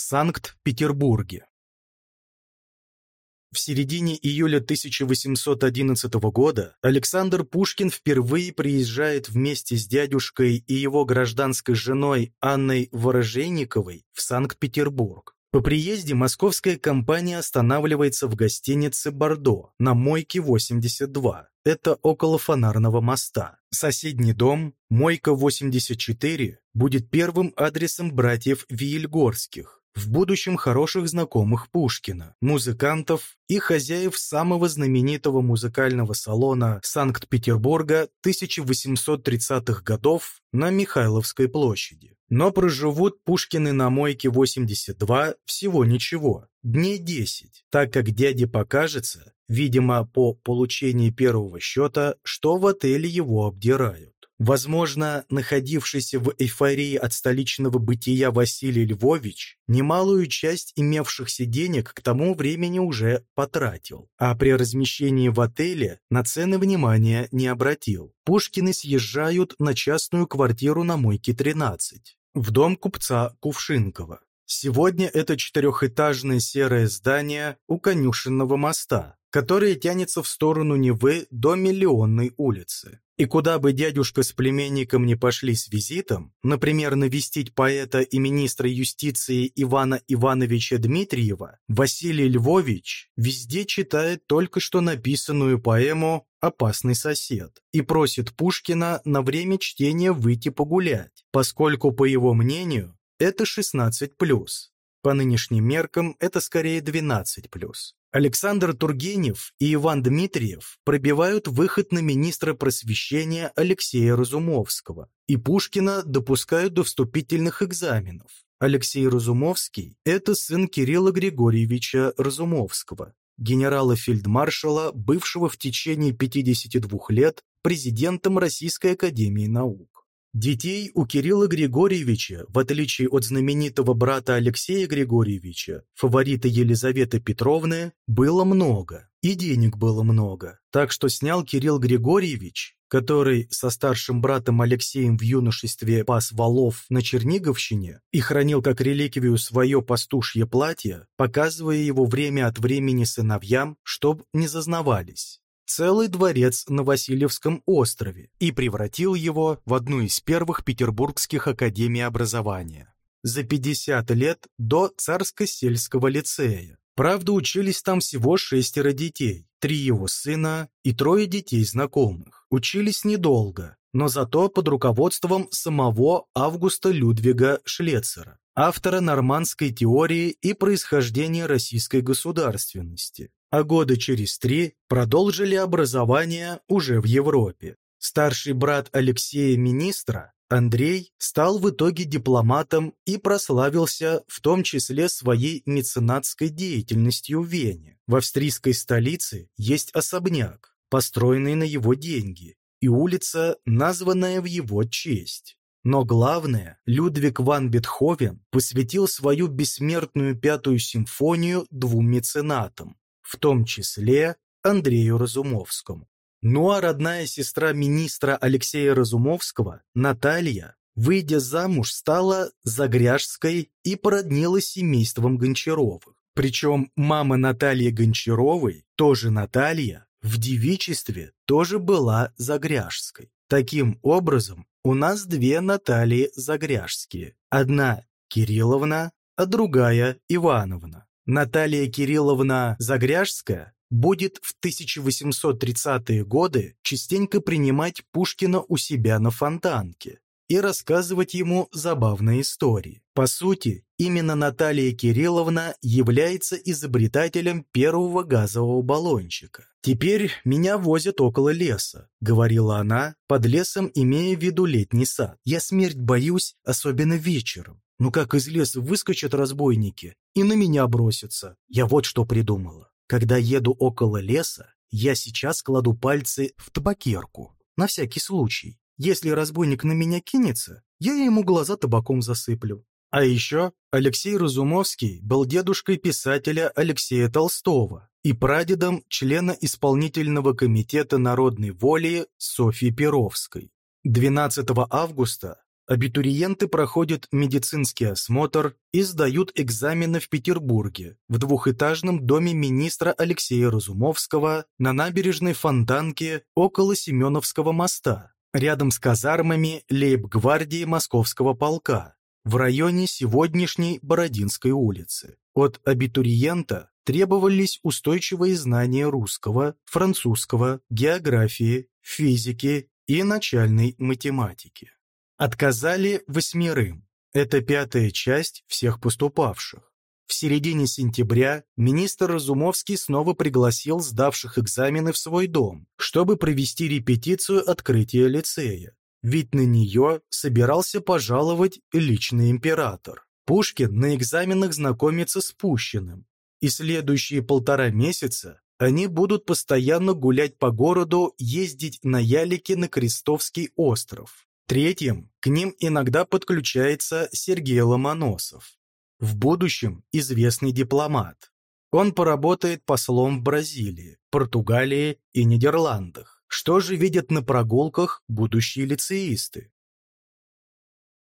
Санкт-Петербурге. В середине июля 1811 года Александр Пушкин впервые приезжает вместе с дядюшкой и его гражданской женой Анной Ворожейниковой в Санкт-Петербург. По приезде московская компания останавливается в гостинице «Бордо» на Мойке 82. Это около фонарного моста. Соседний дом, Мойка 84, будет первым адресом братьев Виельгорских в будущем хороших знакомых Пушкина, музыкантов и хозяев самого знаменитого музыкального салона Санкт-Петербурга 1830-х годов на Михайловской площади. Но проживут Пушкины на мойке 82 всего ничего, дней 10, так как дяде покажется, видимо, по получении первого счета, что в отеле его обдирают. Возможно, находившийся в эйфории от столичного бытия Василий Львович немалую часть имевшихся денег к тому времени уже потратил, а при размещении в отеле на цены внимания не обратил. Пушкины съезжают на частную квартиру на Мойке 13, в дом купца Кувшинкова. Сегодня это четырехэтажное серое здание у конюшенного моста, которое тянется в сторону Невы до Миллионной улицы. И куда бы дядюшка с племенником не пошли с визитом, например, навестить поэта и министра юстиции Ивана Ивановича Дмитриева, Василий Львович везде читает только что написанную поэму «Опасный сосед» и просит Пушкина на время чтения выйти погулять, поскольку, по его мнению, это 16+. По нынешним меркам это скорее 12+. Александр Тургенев и Иван Дмитриев пробивают выход на министра просвещения Алексея Разумовского, и Пушкина допускают до вступительных экзаменов. Алексей Разумовский – это сын Кирилла Григорьевича Разумовского, генерала-фельдмаршала, бывшего в течение 52 лет президентом Российской академии наук. Детей у Кирилла Григорьевича, в отличие от знаменитого брата Алексея Григорьевича, фаворита Елизаветы Петровны, было много, и денег было много. Так что снял Кирилл Григорьевич, который со старшим братом Алексеем в юношестве пас валов на Черниговщине и хранил как реликвию свое пастушье платье, показывая его время от времени сыновьям, чтоб не зазнавались целый дворец на Васильевском острове и превратил его в одну из первых петербургских академий образования. За 50 лет до Царско-сельского лицея. Правда, учились там всего шестеро детей, три его сына и трое детей знакомых. Учились недолго, но зато под руководством самого Августа Людвига Шлецера, автора нормандской теории и происхождения российской государственности а года через три продолжили образование уже в Европе. Старший брат Алексея министра, Андрей, стал в итоге дипломатом и прославился в том числе своей меценатской деятельностью в Вене. В австрийской столице есть особняк, построенный на его деньги, и улица, названная в его честь. Но главное, Людвиг ван Бетховен посвятил свою бессмертную пятую симфонию двум меценатам в том числе Андрею Разумовскому. Ну а родная сестра министра Алексея Разумовского, Наталья, выйдя замуж, стала Загряжской и породнилась семейством Гончаровых. Причем мама Натальи Гончаровой, тоже Наталья, в девичестве тоже была Загряжской. Таким образом, у нас две Натальи Загряжские. Одна Кирилловна, а другая Ивановна. Наталья Кирилловна Загряжская будет в 1830-е годы частенько принимать Пушкина у себя на фонтанке и рассказывать ему забавные истории. По сути, именно Наталья Кирилловна является изобретателем первого газового баллончика. «Теперь меня возят около леса», — говорила она, под лесом имея в виду летний сад. «Я смерть боюсь, особенно вечером. Ну как из леса выскочат разбойники и на меня бросятся. Я вот что придумала. Когда еду около леса, я сейчас кладу пальцы в табакерку. На всякий случай. Если разбойник на меня кинется, я ему глаза табаком засыплю. А еще Алексей Разумовский был дедушкой писателя Алексея Толстого и прадедом члена исполнительного комитета народной воли Софьи Перовской. 12 августа абитуриенты проходят медицинский осмотр и сдают экзамены в Петербурге, в двухэтажном доме министра Алексея Разумовского на набережной Фонтанке около Семеновского моста, рядом с казармами лейб-гвардии Московского полка, в районе сегодняшней Бородинской улицы. От абитуриента требовались устойчивые знания русского, французского, географии, физики и начальной математики. Отказали восьмерым. Это пятая часть всех поступавших. В середине сентября министр Разумовский снова пригласил сдавших экзамены в свой дом, чтобы провести репетицию открытия лицея. Ведь на нее собирался пожаловать личный император. Пушкин на экзаменах знакомится с Пущиным, и следующие полтора месяца они будут постоянно гулять по городу, ездить на ялике на Крестовский остров. Третьим к ним иногда подключается Сергей Ломоносов. В будущем известный дипломат. Он поработает послом в Бразилии, Португалии и Нидерландах. Что же видят на прогулках будущие лицеисты?